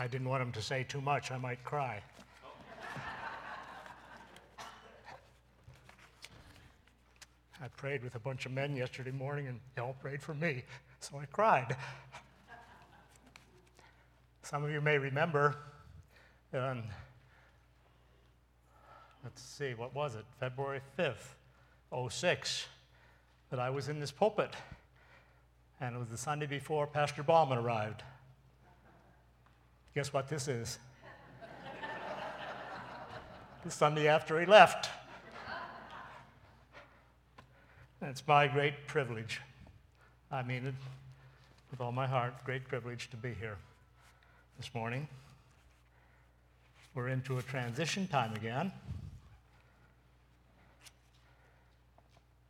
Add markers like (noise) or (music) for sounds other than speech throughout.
I didn't want him to say too much, I might cry. I prayed with a bunch of men yesterday morning, and they all prayed for me, so I cried. Some of you may remember, um, let's see, what was it? February 5th, 06, that I was in this pulpit. And it was the Sunday before Pastor Ballman arrived. Guess what this is? the Sunday after he left. It's my great privilege. I mean it with all my heart, great privilege to be here this morning. We're into a transition time again.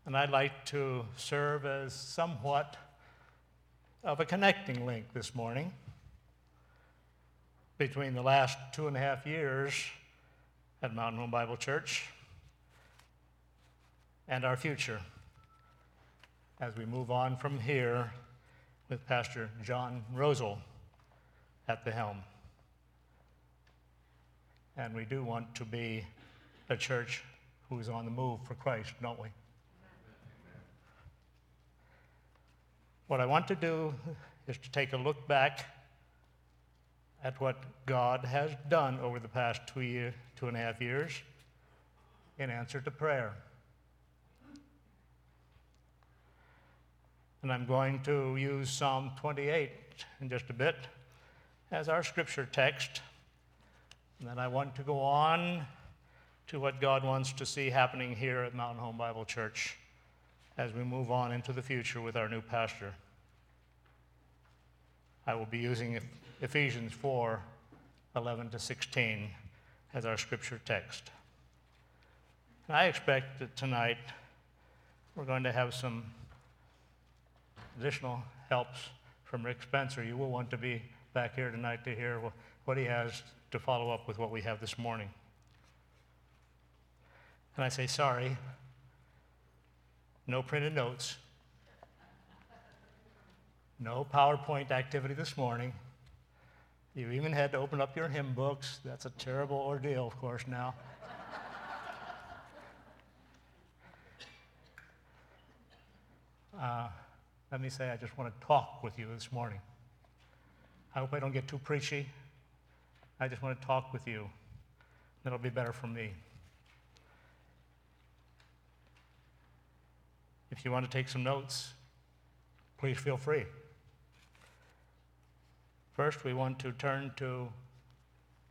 And I'd like to serve as somewhat of a connecting link this morning between the last two and a half years at Mountain Home Bible Church and our future as we move on from here with Pastor John Rosel at the helm. And we do want to be a church who is on the move for Christ, don't we? What I want to do is to take a look back at what God has done over the past two, year, two and a half years in answer to prayer. And I'm going to use Psalm 28 in just a bit as our scripture text. And then I want to go on to what God wants to see happening here at Mountain Home Bible Church as we move on into the future with our new pastor. I will be using Ephesians 4 11 to 16 as our scripture text. And I expect that tonight we're going to have some additional helps from Rick Spencer, you will want to be back here tonight to hear what he has to follow up with what we have this morning. And I say, sorry, no printed notes, no PowerPoint activity this morning. You even had to open up your hymn books. That's a terrible ordeal, of course, now. uh, let me say, I just want to talk with you this morning. I hope I don't get too preachy. I just want to talk with you. That'll be better for me. If you want to take some notes, please feel free. First, we want to turn to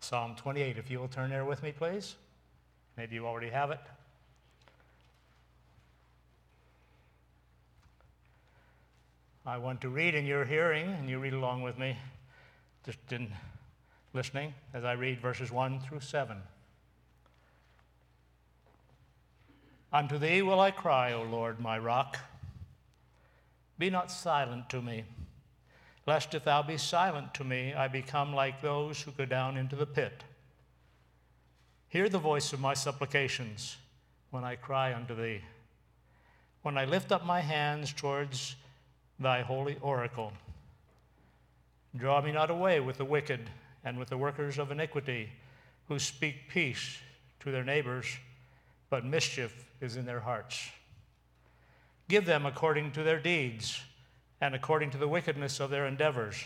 Psalm 28. If you will turn there with me, please. Maybe you already have it. I want to read in your hearing, and you read along with me, just in listening, as I read verses 1 through 7. Unto thee will I cry, O Lord, my rock. Be not silent to me, lest if thou be silent to me, I become like those who go down into the pit. Hear the voice of my supplications when I cry unto thee. When I lift up my hands towards thy holy oracle. Draw me not away with the wicked and with the workers of iniquity, who speak peace to their neighbors, but mischief is in their hearts. Give them according to their deeds and according to the wickedness of their endeavors.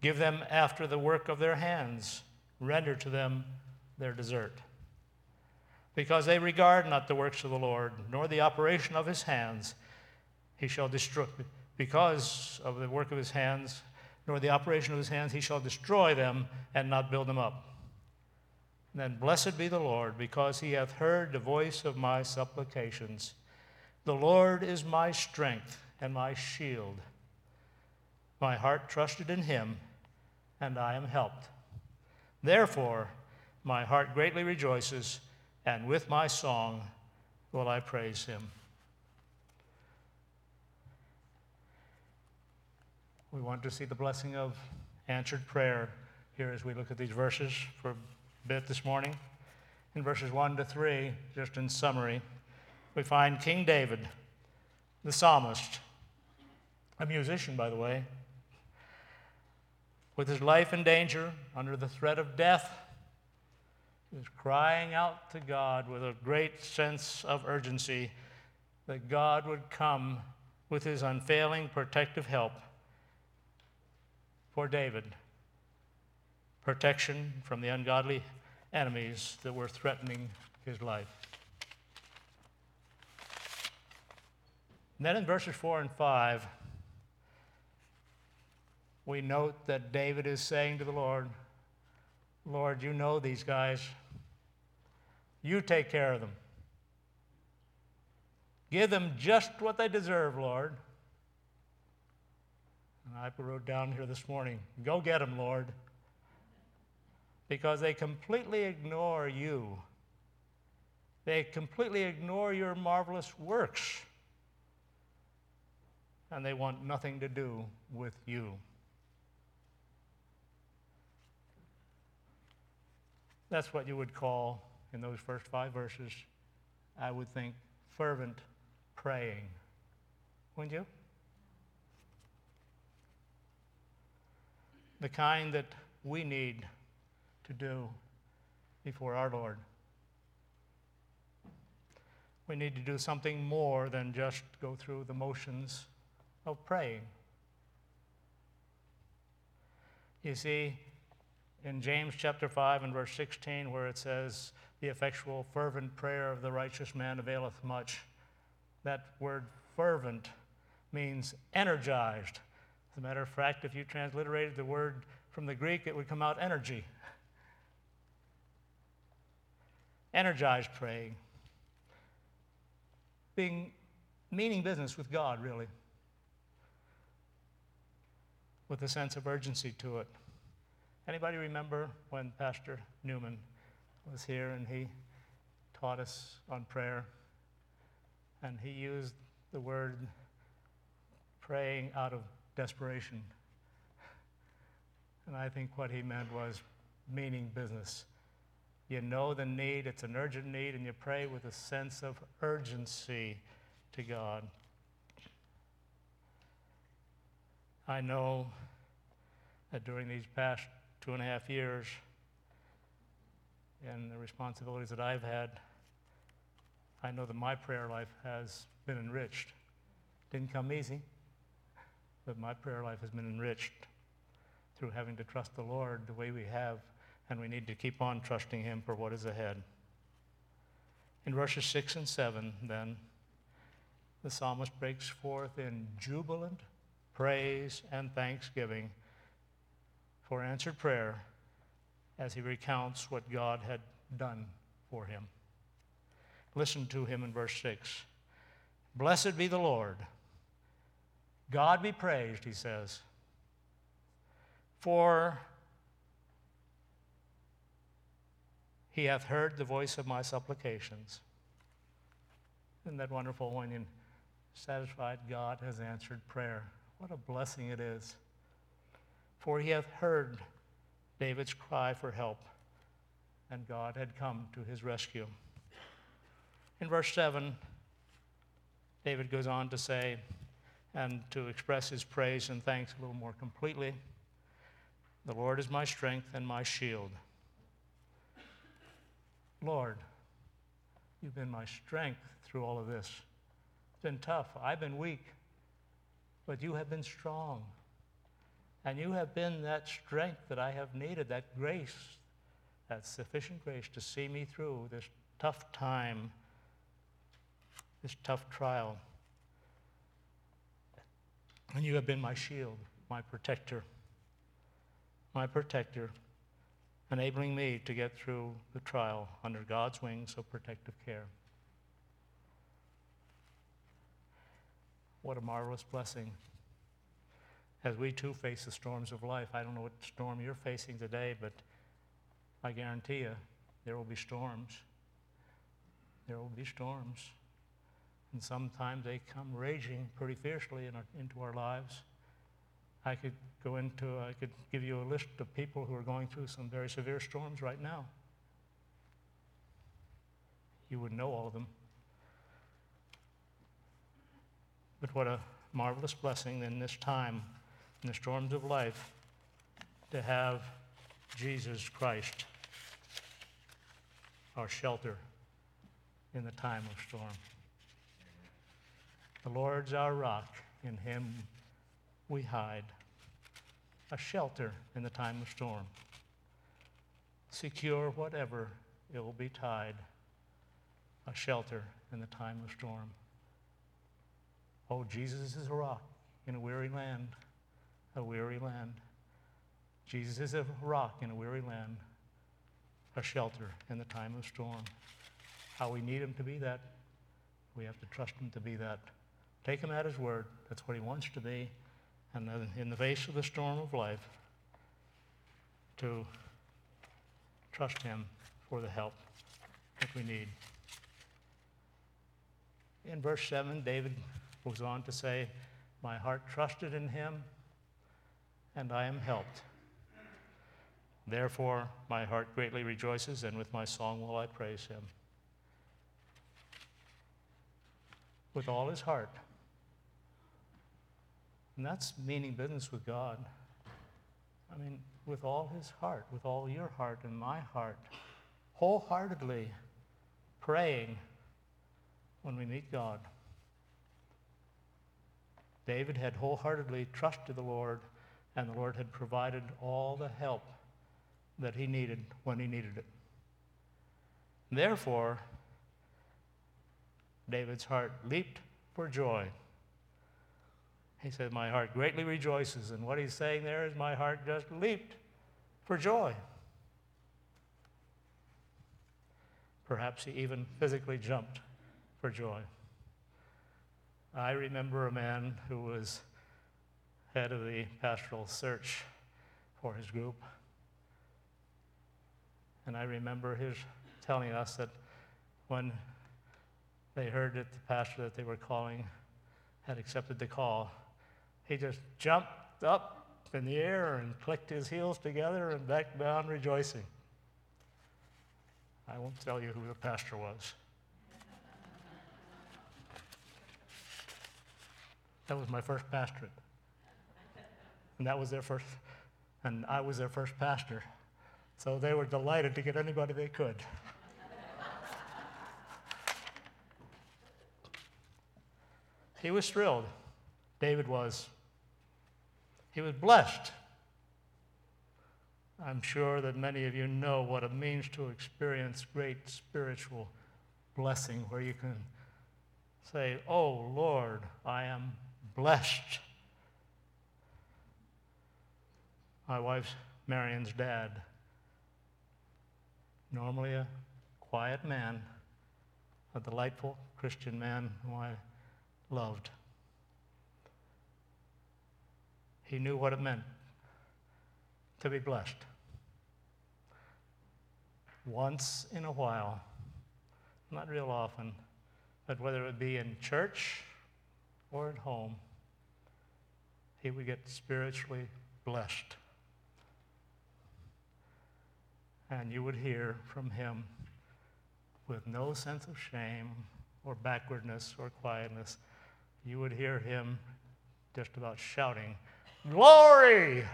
Give them after the work of their hands. Render to them their desert. Because they regard not the works of the Lord, nor the operation of his hands, he shall destroy because of the work of his hands, nor the operation of his hands, he shall destroy them and not build them up. Then blessed be the Lord, because he hath heard the voice of my supplications. The Lord is my strength and my shield. My heart trusted in him, and I am helped. Therefore, my heart greatly rejoices, and with my song will I praise him. We want to see the blessing of answered prayer here as we look at these verses for a bit this morning. In verses 1 to 3, just in summary, we find King David, the psalmist, a musician, by the way, with his life in danger, under the threat of death, he was crying out to God with a great sense of urgency that God would come with his unfailing protective help for David protection from the ungodly enemies that were threatening his life. And then in verses 4 and 5, we note that David is saying to the Lord, Lord, you know these guys. You take care of them. Give them just what they deserve, Lord. And I wrote down here this morning go get them, Lord. Because they completely ignore you, they completely ignore your marvelous works. And they want nothing to do with you. That's what you would call, in those first five verses, I would think, fervent praying. Wouldn't you? The kind that we need to do before our Lord. We need to do something more than just go through the motions of praying. You see, in James chapter 5 and verse 16, where it says, The effectual, fervent prayer of the righteous man availeth much, that word fervent means energized. As a matter of fact, if you transliterated the word from the Greek, it would come out energy. Energized praying. Being meaning business with God, really, with a sense of urgency to it. Anybody remember when Pastor Newman was here and he taught us on prayer? And he used the word praying out of desperation. And I think what he meant was meaning business. You know the need, it's an urgent need, and you pray with a sense of urgency to God. I know that during these past two and a half years and the responsibilities that I've had, I know that my prayer life has been enriched. Didn't come easy, but my prayer life has been enriched through having to trust the Lord the way we have, and we need to keep on trusting Him for what is ahead. In verses 6 and 7, then, the psalmist breaks forth in jubilant praise and thanksgiving for answered prayer as he recounts what God had done for him. Listen to him in verse 6. Blessed be the Lord. God be praised, he says, for he hath heard the voice of my supplications. Isn't that wonderful when you satisfied God has answered prayer? What a blessing it is for he hath heard David's cry for help, and God had come to his rescue. In verse 7, David goes on to say, and to express his praise and thanks a little more completely The Lord is my strength and my shield. Lord, you've been my strength through all of this. It's been tough. I've been weak, but you have been strong. And you have been that strength that I have needed, that grace, that sufficient grace to see me through this tough time, this tough trial. And you have been my shield, my protector, my protector, enabling me to get through the trial under God's wings of protective care. What a marvelous blessing as we too face the storms of life. I don't know what storm you're facing today, but I guarantee you there will be storms. There will be storms. And sometimes they come raging pretty fiercely in our, into our lives. I could go into, I could give you a list of people who are going through some very severe storms right now. You wouldn't know all of them. But what a marvelous blessing in this time in the storms of life to have Jesus Christ, our shelter in the time of storm. The Lord's our rock, in him we hide, a shelter in the time of storm. Secure whatever ill betide, a shelter in the time of storm. Oh, Jesus is a rock in a weary land, a weary land. Jesus is a rock in a weary land, a shelter in the time of storm. How we need him to be that. We have to trust him to be that. Take him at his word. That's what he wants to be. And in the face of the storm of life, to trust him for the help that we need. In verse 7, David goes on to say, My heart trusted in him, and I am helped. Therefore, my heart greatly rejoices, and with my song will I praise him. With all his heart. And that's meaning business with God. I mean, with all his heart, with all your heart and my heart, wholeheartedly praying when we meet God. David had wholeheartedly trusted the Lord, and the Lord had provided all the help that he needed when he needed it. Therefore, David's heart leaped for joy. He said, My heart greatly rejoices. And what he's saying there is, My heart just leaped for joy. Perhaps he even physically jumped for joy. I remember a man who was head of the pastoral search for his group. And I remember his telling us that when they heard that the pastor that they were calling had accepted the call, he just jumped up in the air and clicked his heels together and back down rejoicing. I won't tell you who the pastor was. That was my first pastorate. And that was their first, and I was their first pastor. So they were delighted to get anybody they could. he was thrilled. David was. He was blessed. I'm sure that many of you know what it means to experience great spiritual blessing where you can say, Oh Lord, I am blessed. My wife's Marion's dad normally a quiet man, a delightful Christian man whom I loved. He knew what it meant to be blessed. Once in a while, not real often, but whether it be in church or at home, he would get spiritually blessed and you would hear from him with no sense of shame or backwardness or quietness. You would hear him just about shouting, Glory!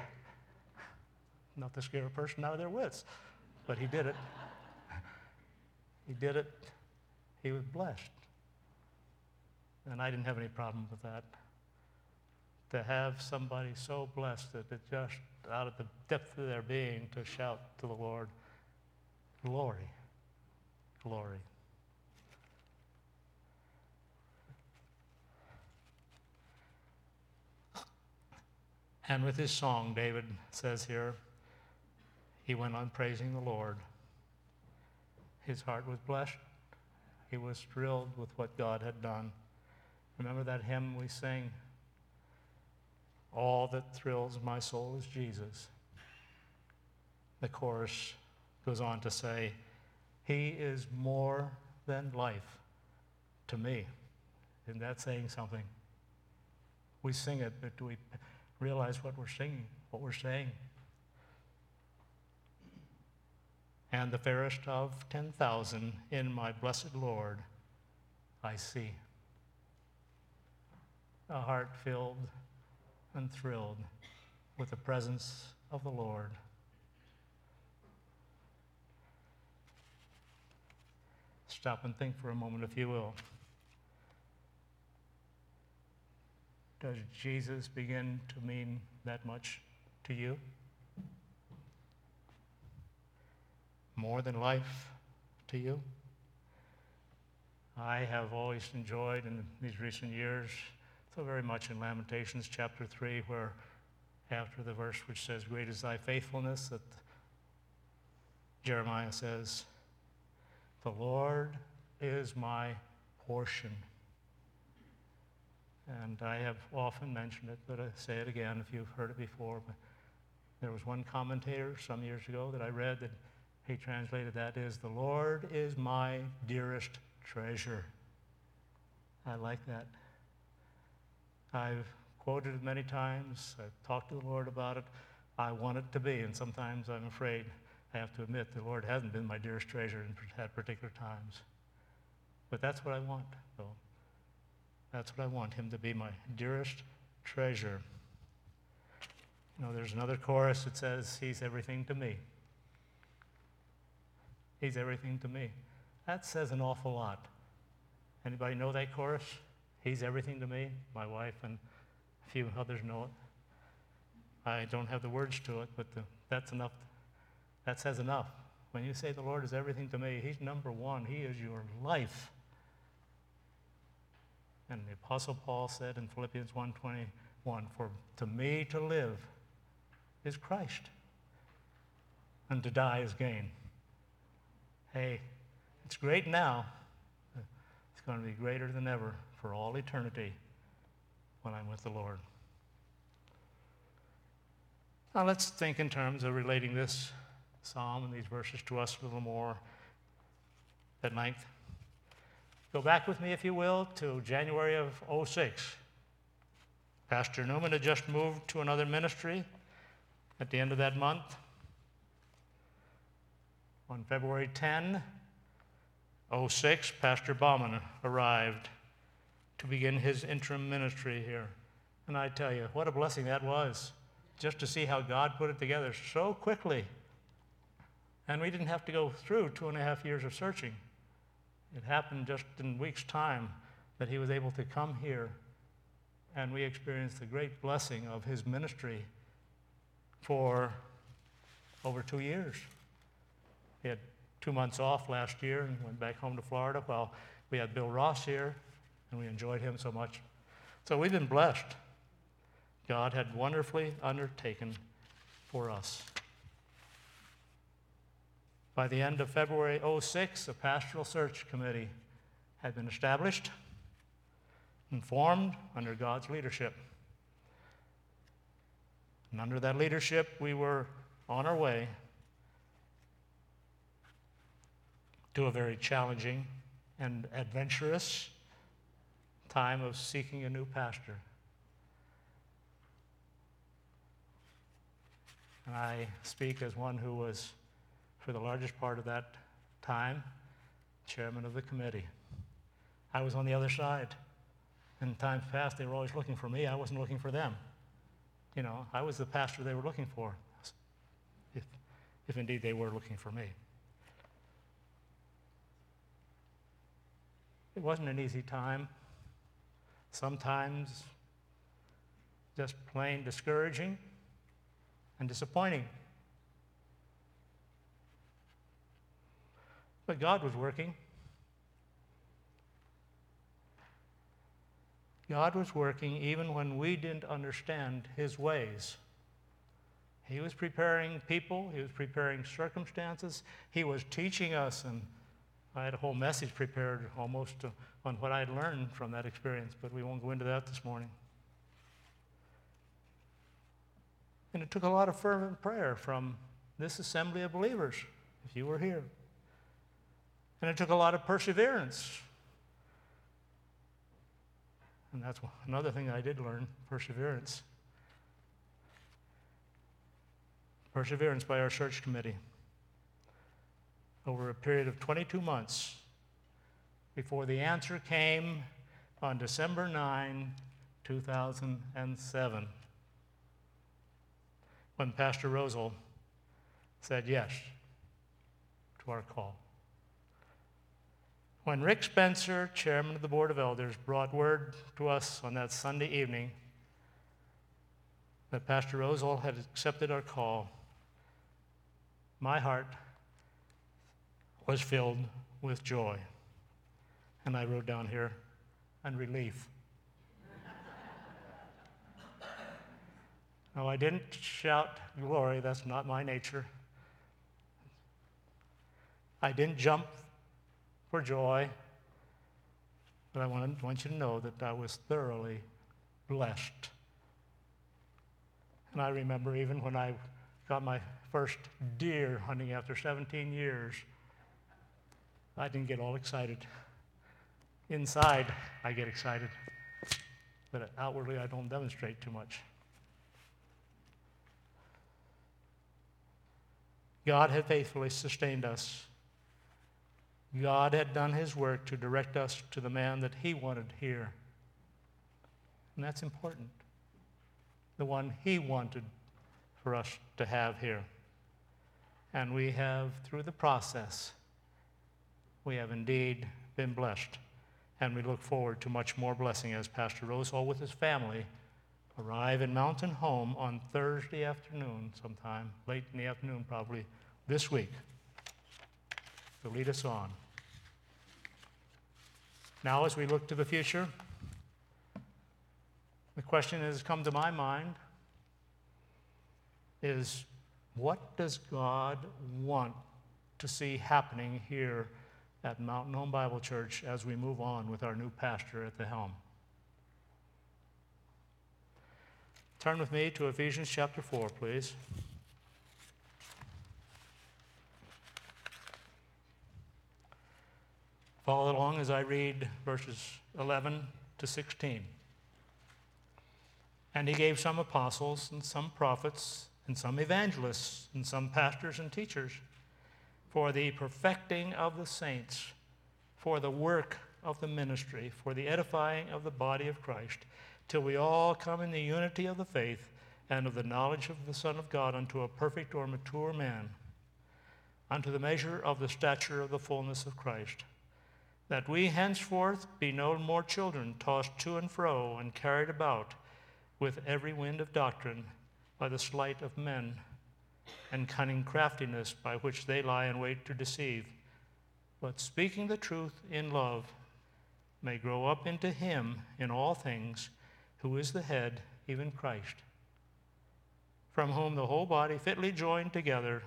Not to scare a person out of their wits, but he did it. he did it. He was blessed. And I didn't have any problem with that. To have somebody so blessed that it just out of the depth of their being to shout to the Lord, Glory. Glory. And with his song, David says here, he went on praising the Lord. His heart was blessed. He was thrilled with what God had done. Remember that hymn we sing? All that thrills my soul is Jesus. The chorus goes on to say, He is more than life to me. Isn't that saying something? We sing it, but do we realize what we're singing, what we're saying? And the fairest of 10,000 in my blessed Lord I see. A heart filled and thrilled with the presence of the Lord. Stop and think for a moment, if you will. Does Jesus begin to mean that much to you? More than life to you? I have always enjoyed in these recent years, so very much in Lamentations chapter 3, where after the verse which says, Great is thy faithfulness, that Jeremiah says, The Lord is my portion. And I have often mentioned it, but I say it again if you've heard it before. But there was one commentator some years ago that I read that he translated that is, The Lord is my dearest treasure. I like that. I've quoted it many times. I've talked to the Lord about it. I want it to be, and sometimes I'm afraid I have to admit the Lord hasn't been my dearest treasure in, at particular times. But that's what I want, though. That's what I want, Him to be my dearest treasure. You know, there's another chorus that says, He's everything to me. He's everything to me. That says an awful lot. Anybody know that chorus? He's everything to me. My wife and a few others know it. I don't have the words to it, but the, that's enough. That says enough. When you say the Lord is everything to me, He's number one. He is your life. And the Apostle Paul said in Philippians 1:21, "For to me to live is Christ, and to die is gain." Hey, it's great now. It's going to be greater than ever for all eternity when I'm with the Lord. Now let's think in terms of relating this psalm and these verses to us a little more at length. Go back with me, if you will, to January of 06. Pastor Newman had just moved to another ministry at the end of that month. On February 10, 06, Pastor Bauman arrived to begin his interim ministry here. And I tell you, what a blessing that was, just to see how God put it together so quickly. And we didn't have to go through two and a half years of searching. It happened just in weeks' time that he was able to come here, and we experienced the great blessing of his ministry for over two years. He had two months off last year and went back home to Florida while we had Bill Ross here, and we enjoyed him so much. So we've been blessed. God had wonderfully undertaken for us. By the end of February 06, a pastoral search committee had been established and formed under God's leadership. And under that leadership, we were on our way to a very challenging and adventurous time of seeking a new pastor. And I speak as one who was, for the largest part of that time, chairman of the committee. I was on the other side. In times past, they were always looking for me. I wasn't looking for them. You know, I was the pastor they were looking for, if, if indeed they were looking for me. It wasn't an easy time. Sometimes just plain discouraging and disappointing. But God was working. God was working even when we didn't understand his ways. He was preparing people, he was preparing circumstances, he was teaching us and I had a whole message prepared almost on what I'd learned from that experience, but we won't go into that this morning. And it took a lot of fervent prayer from this assembly of believers, if you were here. And it took a lot of perseverance. And that's another thing I did learn perseverance. Perseverance by our search committee over a period of 22 months before the answer came on December 9, 2007. when Pastor Rosal said yes to our call. When Rick Spencer, chairman of the Board of Elders, brought word to us on that Sunday evening that Pastor Rosal had accepted our call, my heart was filled with joy. And I wrote down here, and relief. (laughs) no, I didn't shout glory, that's not my nature. I didn't jump for joy, but I want, want you to know that I was thoroughly blessed. And I remember even when I got my first deer hunting after 17 years, I didn't get all excited. Inside, I get excited, but outwardly, I don't demonstrate too much. God had faithfully sustained us. God had done his work to direct us to the man that he wanted here. And that's important. The one he wanted for us to have here. And we have, through the process, we have indeed been blessed. And we look forward to much more blessing as Pastor Rosal with his family arrive in Mountain Home on Thursday afternoon, sometime late in the afternoon, probably this week, to lead us on. Now, as we look to the future, the question that has come to my mind is what does God want to see happening here at Mountain Home Bible Church as we move on with our new pastor at the helm? Turn with me to Ephesians chapter 4, please. Follow along as I read verses 11 to 16. And he gave some apostles, and some prophets, and some evangelists, and some pastors and teachers for the perfecting of the saints, for the work of the ministry, for the edifying of the body of Christ, till we all come in the unity of the faith and of the knowledge of the Son of God unto a perfect or mature man, unto the measure of the stature of the fullness of Christ that we henceforth be no more children, tossed to and fro and carried about with every wind of doctrine by the sleight of men and cunning craftiness by which they lie in wait to deceive, but speaking the truth in love may grow up into him in all things who is the head, even Christ, from whom the whole body fitly joined together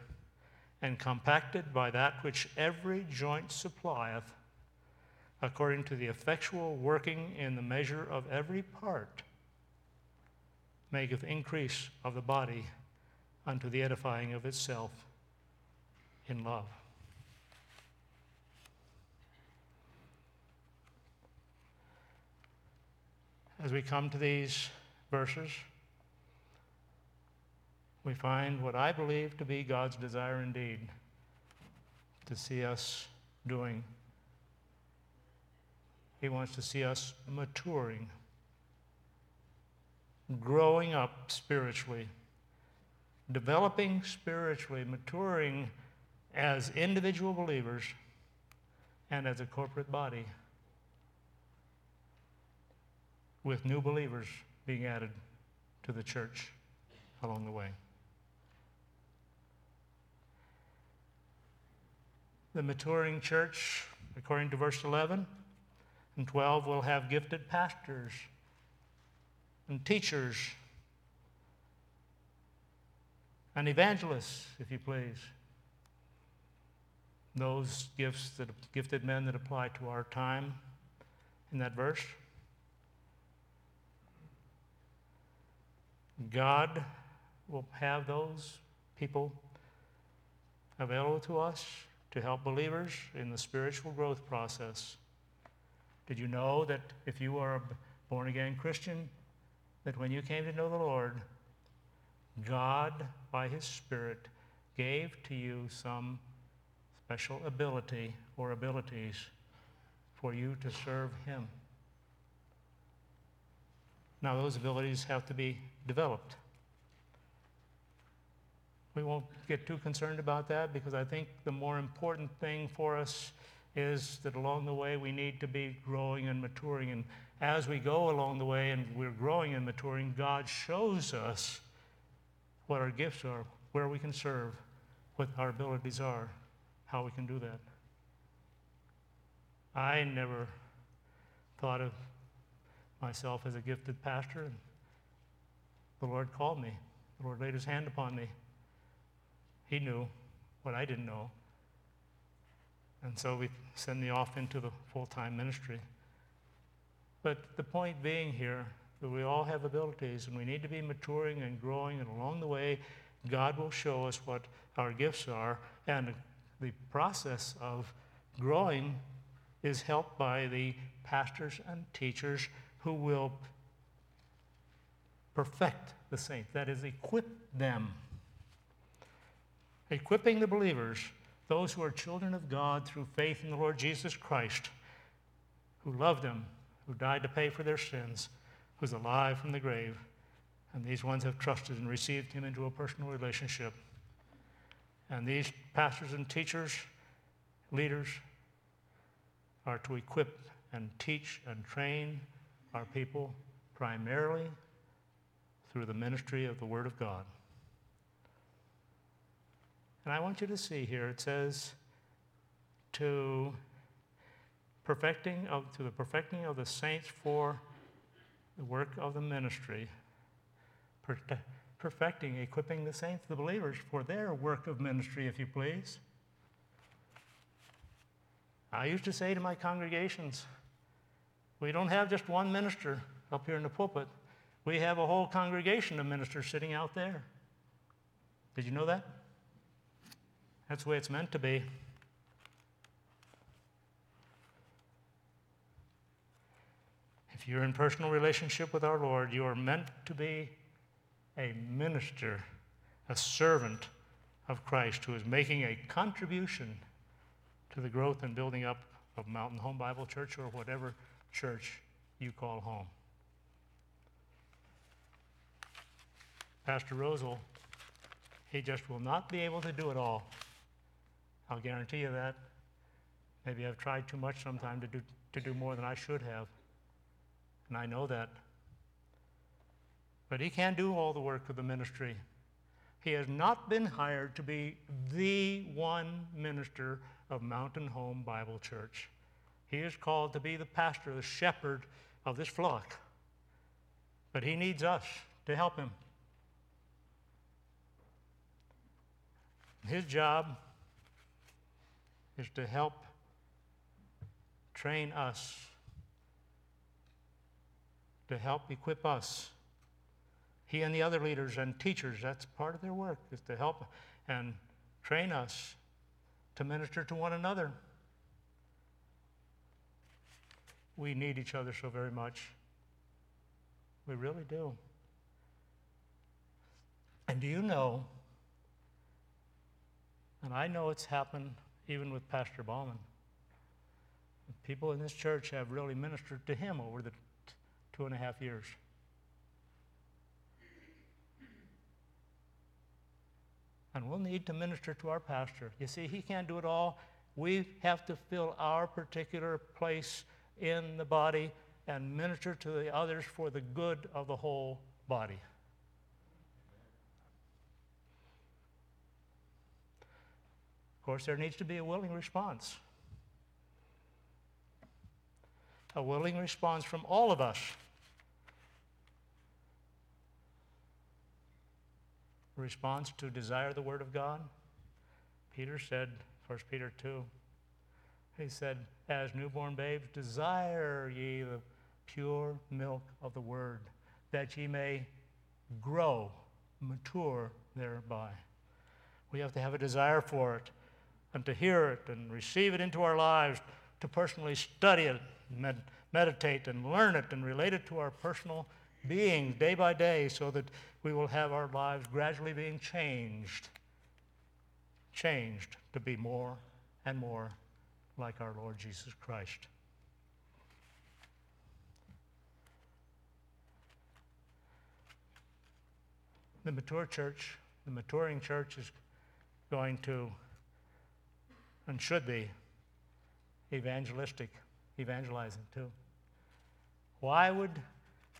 and compacted by that which every joint supplieth according to the effectual working in the measure of every part, maketh increase of the body unto the edifying of itself in love. As we come to these verses, we find what I believe to be God's desire indeed to see us doing he wants to see us maturing, growing up spiritually, developing spiritually, maturing as individual believers and as a corporate body, with new believers being added to the church along the way. The maturing church, according to verse 11, and 12 will have gifted pastors and teachers and evangelists, if you please. Those gifts that gifted men that apply to our time in that verse. God will have those people available to us to help believers in the spiritual growth process. Did you know that if you are a born again Christian, that when you came to know the Lord, God, by His Spirit, gave to you some special ability or abilities for you to serve Him? Now, those abilities have to be developed. we won't get too concerned about that because I think the more important thing for us is that along the way we need to be growing and maturing. And as we go along the way and we're growing and maturing, God shows us what our gifts are, where we can serve, what our abilities are, how we can do that. I never thought of myself as a gifted pastor, and the Lord called me. The Lord laid his hand upon me. He knew what I didn't know. And so we send me off into the full time ministry. But the point being here that we all have abilities and we need to be maturing and growing, and along the way, God will show us what our gifts are. And the process of growing is helped by the pastors and teachers who will perfect the saints, that is, equip them. Equipping the believers those who are children of God through faith in the Lord Jesus Christ, who loved Him, who died to pay for their sins, who's alive from the grave. And these ones have trusted and received Him into a personal relationship. And these pastors and teachers, leaders, are to equip and teach and train our people primarily through the ministry of the Word of God. And I want you to see here it says, to perfecting of, to the perfecting of the saints for the work of the ministry, per- perfecting, equipping the saints, the believers, for their work of ministry, if you please. I used to say to my congregations, we don't have just one minister up here in the pulpit. We have a whole congregation of ministers sitting out there. Did you know that? That's the way it's meant to be. If you're in personal relationship with our Lord, you are meant to be a minister, a servant of Christ who is making a contribution to the growth and building up of Mountain Home Bible Church or whatever church you call home. Pastor Rosal, he just will not be able to do it all. I'll guarantee you that. Maybe I've tried too much sometime to do, to do more than I should have. And I know that. But he can't do all the work of the ministry. He has not been hired to be the one minister of Mountain Home Bible Church. He is called to be the pastor, the shepherd of this flock. But he needs us to help him. His job is to help train us, to help equip us. He and the other leaders and teachers, that's part of their work, is to help and train us to minister to one another. We need each other so very much. We really do. And do you know, and I know it's happened even with Pastor Bauman. People in this church have really ministered to him over the t- two and a half years. And we'll need to minister to our pastor. You see, he can't do it all. We have to fill our particular place in the body and minister to the others for the good of the whole body. Course, there needs to be a willing response. A willing response from all of us. response to desire the Word of God. Peter said, 1 Peter 2, he said, As newborn babes, desire ye the pure milk of the Word, that ye may grow, mature thereby. We have to have a desire for it and to hear it and receive it into our lives, to personally study it, med- meditate and learn it and relate it to our personal being day by day so that we will have our lives gradually being changed, changed to be more and more like our Lord Jesus Christ. The mature church the maturing church is going to and should be evangelistic, evangelizing too. Why would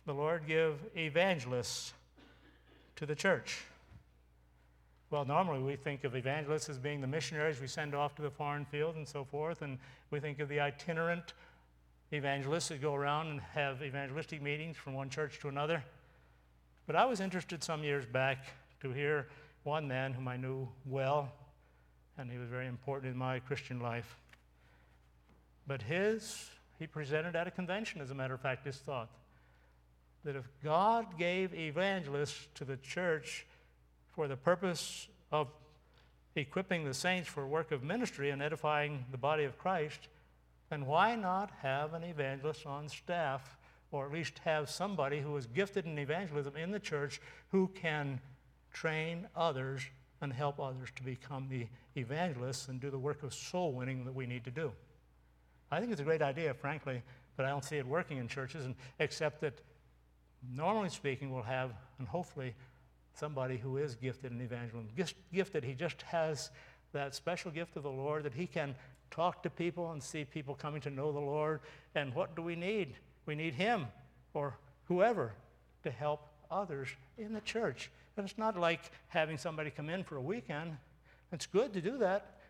the Lord give evangelists to the church? Well, normally we think of evangelists as being the missionaries we send off to the foreign field and so forth, and we think of the itinerant evangelists that go around and have evangelistic meetings from one church to another. But I was interested some years back to hear one man whom I knew well, and he was very important in my Christian life. But his, he presented at a convention, as a matter of fact, this thought that if God gave evangelists to the church for the purpose of equipping the saints for work of ministry and edifying the body of Christ, then why not have an evangelist on staff, or at least have somebody who is gifted in evangelism in the church who can train others and help others to become the evangelists and do the work of soul winning that we need to do? I think it's a great idea, frankly, but I don't see it working in churches, and, except that normally speaking, we'll have, and hopefully, somebody who is gifted in evangelism. Gifted, he just has that special gift of the Lord that he can talk to people and see people coming to know the Lord. And what do we need? We need him or whoever to help others in the church. And it's not like having somebody come in for a weekend. It's good to do that,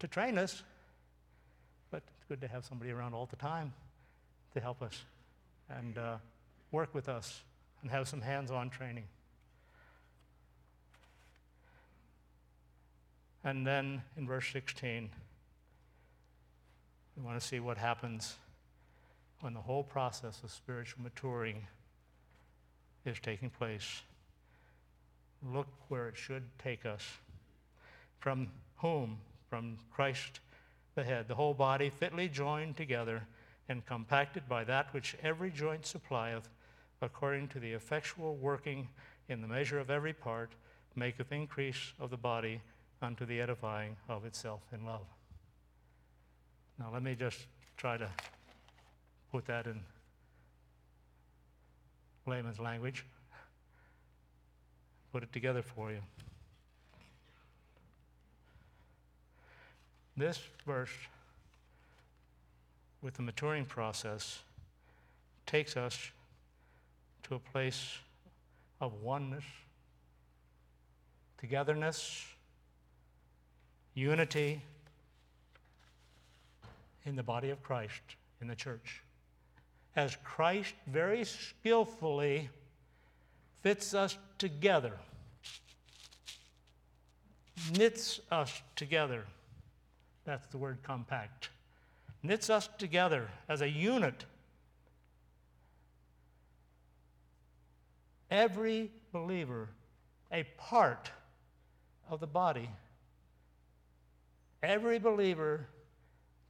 to train us, but it's good to have somebody around all the time to help us and uh, work with us and have some hands on training. And then in verse 16, we want to see what happens when the whole process of spiritual maturing is taking place. Look where it should take us. From whom? From Christ the head, the whole body fitly joined together and compacted by that which every joint supplieth, according to the effectual working in the measure of every part, maketh increase of the body unto the edifying of itself in love. Now, let me just try to put that in layman's language, put it together for you. This verse, with the maturing process, takes us to a place of oneness, togetherness, unity in the body of Christ, in the church. As Christ very skillfully fits us together, knits us together. That's the word compact. Knits us together as a unit. Every believer, a part of the body Every believer,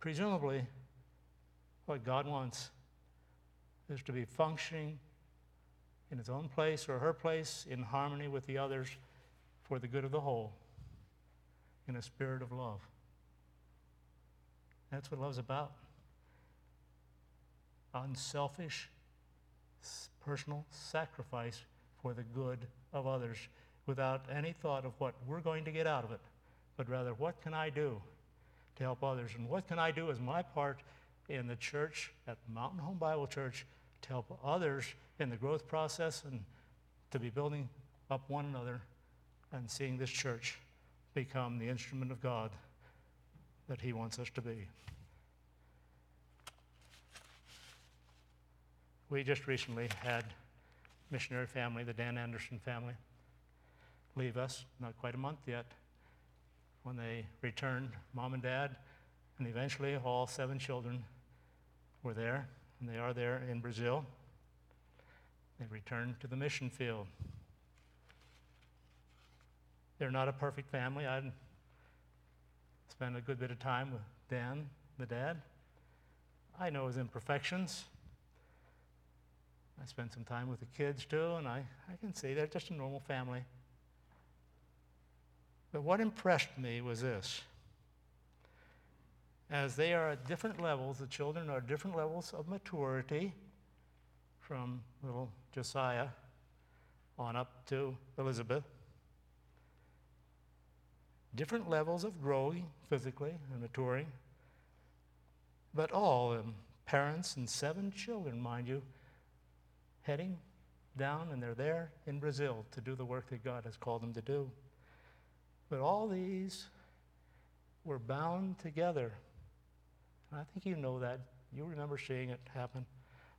presumably, what God wants is to be functioning in his own place or her place in harmony with the others for the good of the whole in a spirit of love. That's what love's about. Unselfish, personal sacrifice for the good of others without any thought of what we're going to get out of it but rather, what can I do to help others? And what can I do as my part in the church, at Mountain Home Bible Church, to help others in the growth process and to be building up one another and seeing this church become the instrument of God that He wants us to be. We just recently had missionary family, the Dan Anderson family, leave us, not quite a month yet when they returned, mom and dad, and eventually all seven children were there, and they are there in Brazil. They return to the mission field. They're not a perfect family. I spent a good bit of time with Dan, the dad. I know his imperfections. I spent some time with the kids too, and I, I can see they're just a normal family. But what impressed me was this. As they are at different levels, the children are different levels of maturity, from little Josiah on up to Elizabeth. different levels of growing physically and maturing, but all parents and seven children, mind you, heading down, and they're there in Brazil to do the work that God has called them to do. But all these were bound together. And I think you know that. You remember seeing it happen.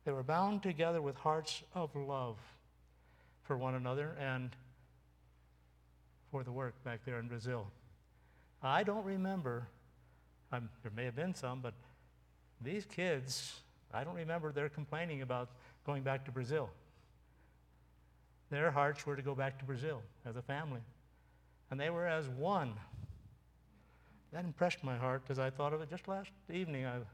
They were bound together with hearts of love for one another and for the work back there in Brazil. I don't remember, I'm, there may have been some, but these kids, I don't remember their complaining about going back to Brazil. Their hearts were to go back to Brazil as a family. And they were as one. That impressed my heart as I thought of it just last evening. I was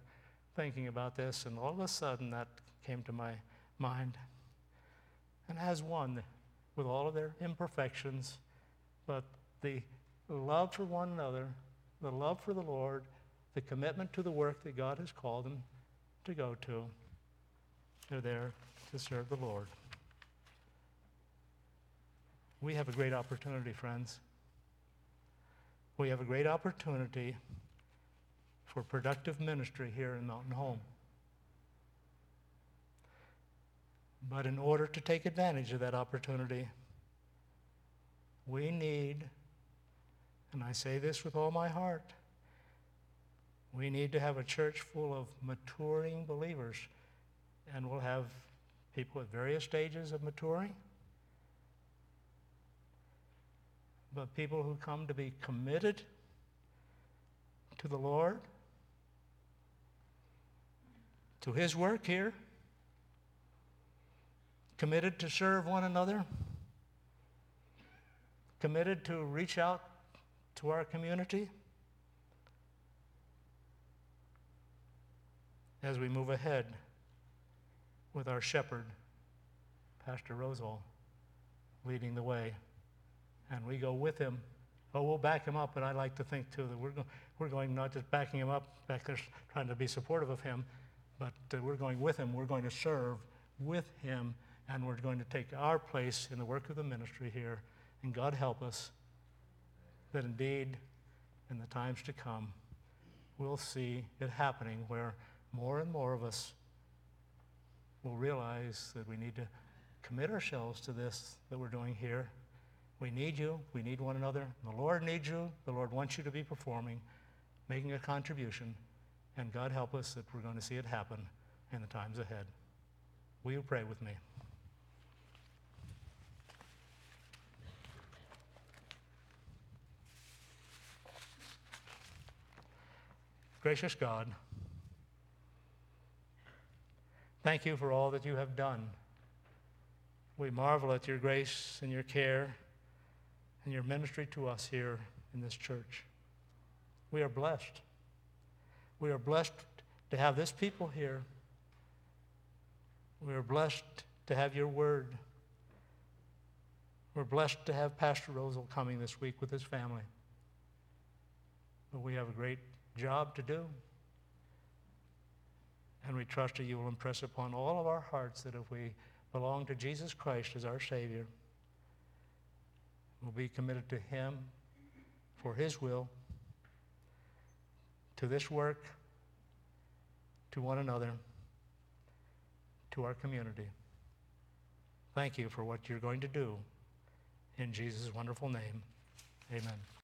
thinking about this, and all of a sudden that came to my mind. And as one, with all of their imperfections, but the love for one another, the love for the Lord, the commitment to the work that God has called them to go to, they're there to serve the Lord. We have a great opportunity, friends. We have a great opportunity for productive ministry here in Mountain Home. But in order to take advantage of that opportunity, we need, and I say this with all my heart, we need to have a church full of maturing believers. And we'll have people at various stages of maturing. But people who come to be committed to the Lord, to His work here, committed to serve one another, committed to reach out to our community as we move ahead with our shepherd, Pastor Rosal, leading the way. And we go with him. Oh, we'll back him up, but I like to think too that we're, go- we're going not just backing him up, back there trying to be supportive of him, but uh, we're going with him. We're going to serve with him, and we're going to take our place in the work of the ministry here. And God help us that indeed, in the times to come, we'll see it happening where more and more of us will realize that we need to commit ourselves to this that we're doing here. We need you. We need one another. The Lord needs you. The Lord wants you to be performing, making a contribution. And God help us that we're going to see it happen in the times ahead. Will you pray with me? Gracious God, thank you for all that you have done. We marvel at your grace and your care and your ministry to us here in this church. We are blessed. We are blessed to have this people here. We are blessed to have your word. We're blessed to have Pastor Rosal coming this week with his family. But we have a great job to do. And we trust that you will impress upon all of our hearts that if we belong to Jesus Christ as our Savior, we'll be committed to Him for His will, to this work, to one another, to our community. Thank you for what you're going to do. In Jesus' wonderful name, amen.